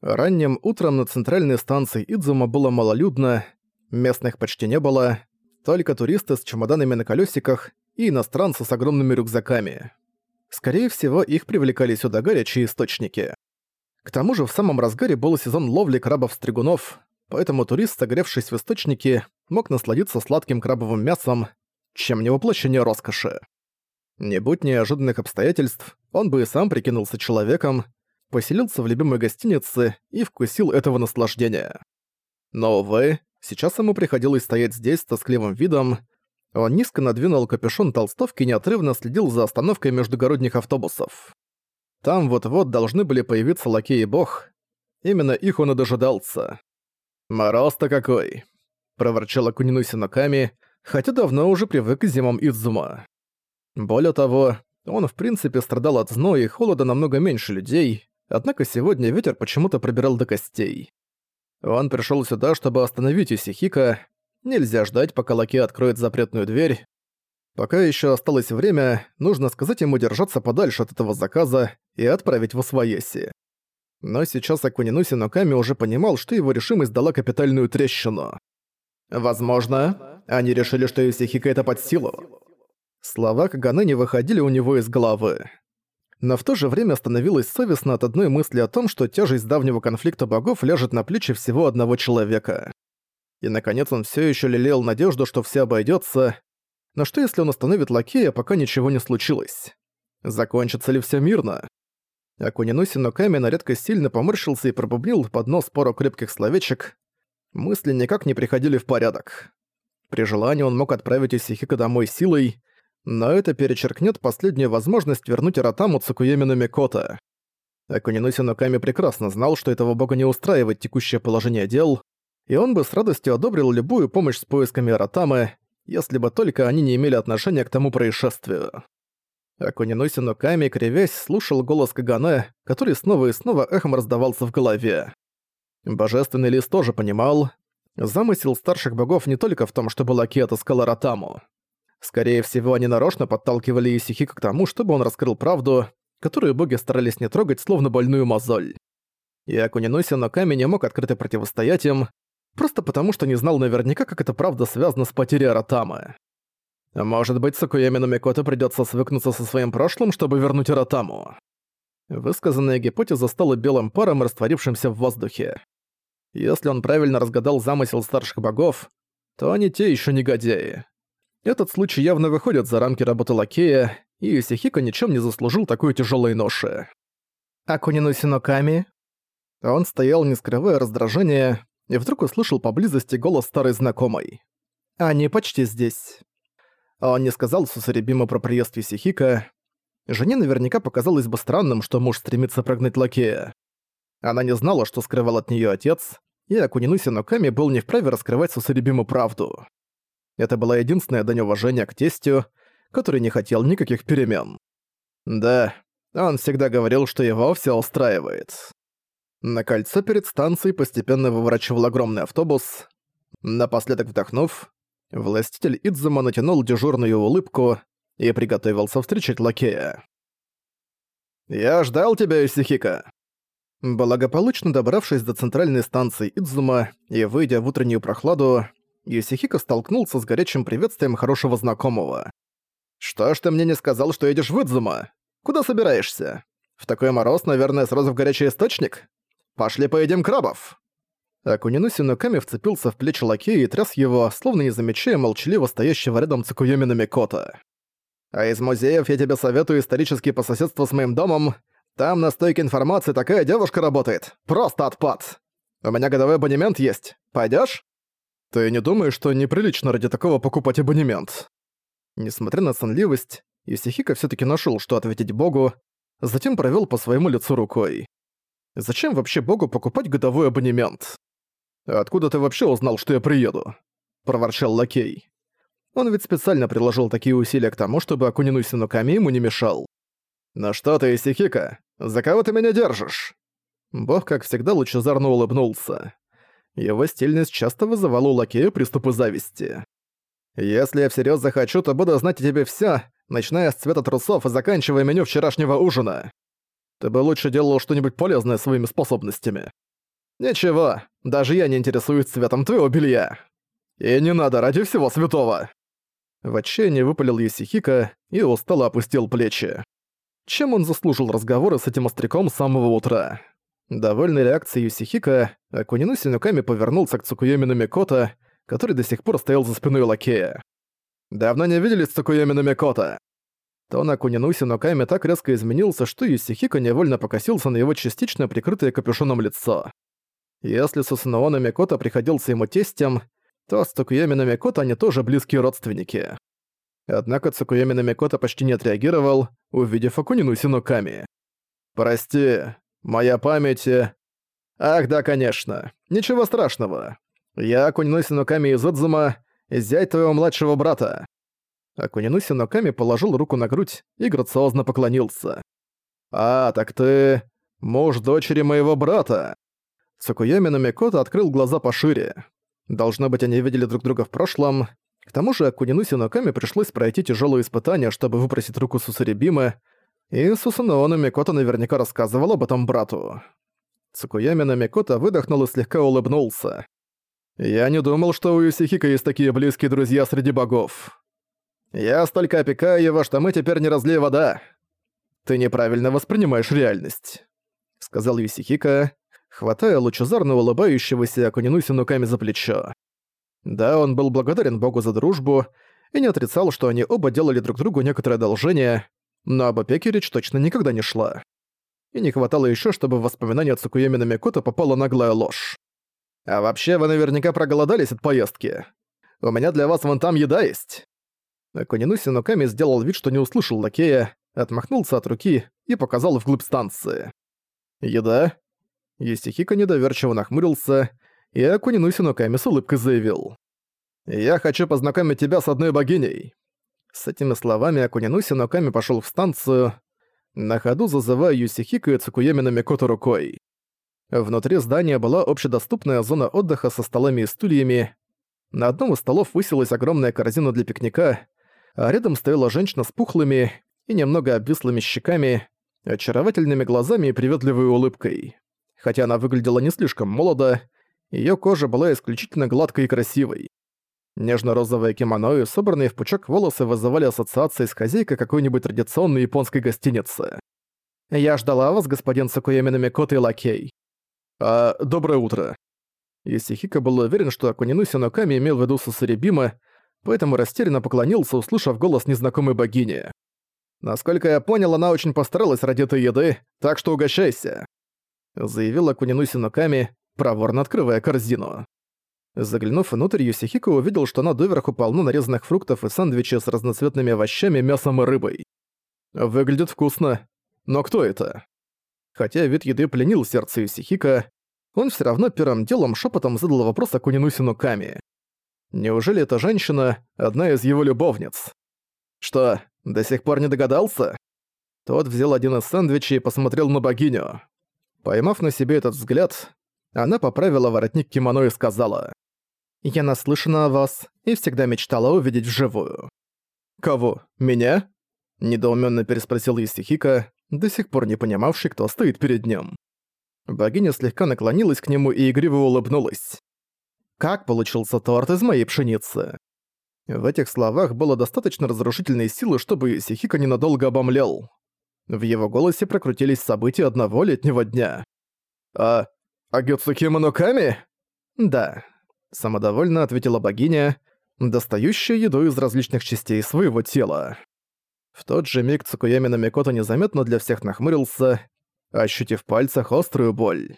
Ранним утром на центральной станции Идзума было малолюдно, местных почти не было, только туристы с чемоданами на колесиках и иностранцы с огромными рюкзаками. Скорее всего, их привлекали сюда горячие источники. К тому же в самом разгаре был сезон ловли крабов-стригунов, поэтому турист, согревшись в источнике, мог насладиться сладким крабовым мясом, чем не воплощение роскоши. Не будь неожиданных обстоятельств, он бы и сам прикинулся человеком, поселился в любимой гостинице и вкусил этого наслаждения. Но, увы, сейчас ему приходилось стоять здесь с тоскливым видом. Он низко надвинул капюшон толстовки и неотрывно следил за остановкой междугородних автобусов. Там вот-вот должны были появиться лакей и бог. Именно их он и дожидался. «Мороз-то какой!» — проворчал Акунинуси Ноками, хотя давно уже привык к зимам Идзума. Более того, он в принципе страдал от зноя и холода намного меньше людей, Однако сегодня ветер почему-то пробирал до костей. Он пришёл сюда, чтобы остановить Исихика. Нельзя ждать, пока Лаки откроет запретную дверь. Пока ещё осталось время, нужно сказать ему держаться подальше от этого заказа и отправить в Освоеси. Но сейчас Акунинуси Ноками уже понимал, что его решимость дала капитальную трещину. Возможно, они решили, что Исихика это под силу. Слова Каганы не выходили у него из головы но в то же время становилось совестно от одной мысли о том, что тяжесть давнего конфликта богов ляжет на плечи всего одного человека. И наконец он все еще лелеял надежду, что все обойдется. Но что если он остановит лакея, пока ничего не случилось? Закончится ли все мирно? Акунинуси Ноками на редкость сильно поморщился и пробубнил под нос пару крепких словечек. Мысли никак не приходили в порядок. При желании он мог отправить Исихика домой силой, но это перечеркнет последнюю возможность вернуть Аратаму Цукуеми на Микота. Акунинуси Ноками прекрасно знал, что этого бога не устраивает текущее положение дел, и он бы с радостью одобрил любую помощь с поисками Аратамы, если бы только они не имели отношения к тому происшествию. Акунинуси Ноками, кривясь, слушал голос Кагане, который снова и снова эхом раздавался в голове. Божественный лист тоже понимал, замысел старших богов не только в том, чтобы Лаки отыскал Аратаму. Скорее всего, они нарочно подталкивали Исихика к тому, чтобы он раскрыл правду, которую боги старались не трогать, словно больную мозоль. И Акунинуси Ноками не мог открыто противостоять им, просто потому что не знал наверняка, как эта правда связана с потерей Аратамы. Может быть, Сакуями Намикото придётся свыкнуться со своим прошлым, чтобы вернуть Аратаму. Высказанная гипотеза стала белым паром, растворившимся в воздухе. Если он правильно разгадал замысел старших богов, то они те ещё негодяи. Этот случай явно выходит за рамки работы лакея, и Исихико ничем не заслужил такой тяжелой ноши. Акунину Синоками? Он стоял, не скрывая раздражения, и вдруг услышал поблизости голос старой знакомой. «Они почти здесь». Он не сказал Сусарибиму про приезд Исихика. Жене наверняка показалось бы странным, что муж стремится прогнать лакея. Она не знала, что скрывал от нее отец, и Акунину Синоками был не вправе раскрывать Сусарибиму правду. Это была единственная дань уважения к тестю, который не хотел никаких перемен. Да, он всегда говорил, что его все устраивает. На кольцо перед станцией постепенно выворачивал огромный автобус. Напоследок вдохнув, властитель Идзума натянул дежурную улыбку и приготовился встречать лакея. «Я ждал тебя, Исихика!» Благополучно добравшись до центральной станции Идзума и выйдя в утреннюю прохладу, Юсихико столкнулся с горячим приветствием хорошего знакомого. «Что ж ты мне не сказал, что едешь в Идзума? Куда собираешься? В такой мороз, наверное, сразу в горячий источник? Пошли поедим крабов!» Акунинуси Нуками вцепился в плечи лакея и тряс его, словно не замечая молчаливо стоящего рядом Цукуюми Намикота. «А из музеев я тебе советую исторические по соседству с моим домом. Там на стойке информации такая девушка работает. Просто отпад! У меня годовой абонемент есть. Пойдёшь?» Ты не думаешь, что неприлично ради такого покупать абонемент? Несмотря на сонливость, Исихика все таки нашел, что ответить богу, затем провел по своему лицу рукой. Зачем вообще богу покупать годовой абонемент? «Откуда ты вообще узнал, что я приеду?» – проворчал лакей. Он ведь специально приложил такие усилия к тому, чтобы Акунину Синуками ему не мешал. «Ну что ты, Исихика, за кого ты меня держишь?» Бог, как всегда, лучезарно улыбнулся. Его стильность часто вызывала у лакея приступы зависти. «Если я всерьез захочу, то буду знать о тебе всё, начиная с цвета трусов и заканчивая меню вчерашнего ужина. Ты бы лучше делал что-нибудь полезное своими способностями. «Ничего, даже я не интересуюсь цветом твоего белья. И не надо ради всего святого!» В отчаянии выпалил Есихика и устало опустил плечи. Чем он заслужил разговоры с этим остряком с самого утра? Довольный реакцией Юсихика, Акунину Синуками повернулся к Цукуёми Микото, который до сих пор стоял за спиной лакея. «Давно не виделись, Цукуёми Микото?» Тон Акунину Синуками так резко изменился, что Юсихика невольно покосился на его частично прикрытое капюшоном лицо. Если Сусунаона Микото приходился ему тестем, то с Цукуёми Микото они тоже близкие родственники. Однако Цукуёми Микото почти не отреагировал, увидев Акунину Синуками. «Прости, моя память...» э, «Ах, да, конечно. Ничего страшного. Я Акунину Синуками из Отзума, зять твоего младшего брата». Акунину Синуками положил руку на грудь и грациозно поклонился. «А, так ты... муж дочери моего брата». Цукуями Намикото открыл глаза пошире. Должно быть, они видели друг друга в прошлом. К тому же Акунину Синоками пришлось пройти тяжелые испытания, чтобы выпросить руку Сусарибимы, и Сусаноона Микото наверняка рассказывал об этом брату. Цукуями Намикото выдохнул и слегка улыбнулся. «Я не думал, что у Юсихика есть такие близкие друзья среди богов. Я столько опекаю его, что мы теперь не разлей вода. Ты неправильно воспринимаешь реальность», — сказал Юсихика, хватая лучезарно улыбающегося Акунину Синуками за плечо. Да, он был благодарен Богу за дружбу и не отрицал, что они оба делали друг другу некоторое одолжение, но об опеке речь точно никогда не шла. И не хватало еще, чтобы в воспоминания Цукуеми на Микото попала наглая ложь. «А вообще вы наверняка проголодались от поездки. У меня для вас вон там еда есть». Акунину Синуками сделал вид, что не услышал лакея, отмахнулся от руки и показал вглубь станции. «Еда?» Есихика недоверчиво нахмурился, и Акунину Синуками с улыбкой заявил. «Я хочу познакомить тебя с одной богиней». С этими словами Акунину Синуками пошёл в станцию, на ходу зазывая Юсихика и Цукуеми на Микото рукой. Внутри здания была общедоступная зона отдыха со столами и стульями. На одном из столов высилась огромная корзина для пикника, а рядом стояла женщина с пухлыми и немного обвислыми щеками, очаровательными глазами и приветливой улыбкой. Хотя она выглядела не слишком молодо, Её кожа была исключительно гладкой и красивой. Нежно-розовое кимоно и собранные в пучок волосы вызывали ассоциации с хозяйкой какой-нибудь традиционной японской гостиницы. «Я ждала вас, господин Сакуями Намикото и Лакей». «А, доброе утро». Исихика был уверен, что Акунину Синоками имел в виду Сусарибима, поэтому растерянно поклонился, услышав голос незнакомой богини. «Насколько я понял, она очень постаралась ради этой еды, так что угощайся», заявила Акунину Синоками, проворно открывая корзину. Заглянув внутрь, Юсихико увидел, что она доверху полно нарезанных фруктов и сэндвичи с разноцветными овощами, мясом и рыбой. Выглядит вкусно. Но кто это? Хотя вид еды пленил сердце Юсихика, он все равно первым делом шепотом задал вопрос о Кунинусину Ками. Неужели эта женщина — одна из его любовниц? Что, до сих пор не догадался? Тот взял один из сэндвичей и посмотрел на богиню. Поймав на себе этот взгляд, она поправила воротник кимоно и сказала. «Я наслышана о вас и всегда мечтала увидеть вживую». «Кого? Меня?» Недоуменно переспросил Исихика, до сих пор не понимавший, кто стоит перед ним. Богиня слегка наклонилась к нему и игриво улыбнулась. «Как получился торт из моей пшеницы?» В этих словах было достаточно разрушительной силы, чтобы Исихика ненадолго обомлел. В его голосе прокрутились события одного летнего дня. «А «Агюцукима Ноками?» «Да», — самодовольно ответила богиня, достающая еду из различных частей своего тела. В тот же миг Цукуями Намикото незаметно для всех нахмурился, ощутив в пальцах острую боль.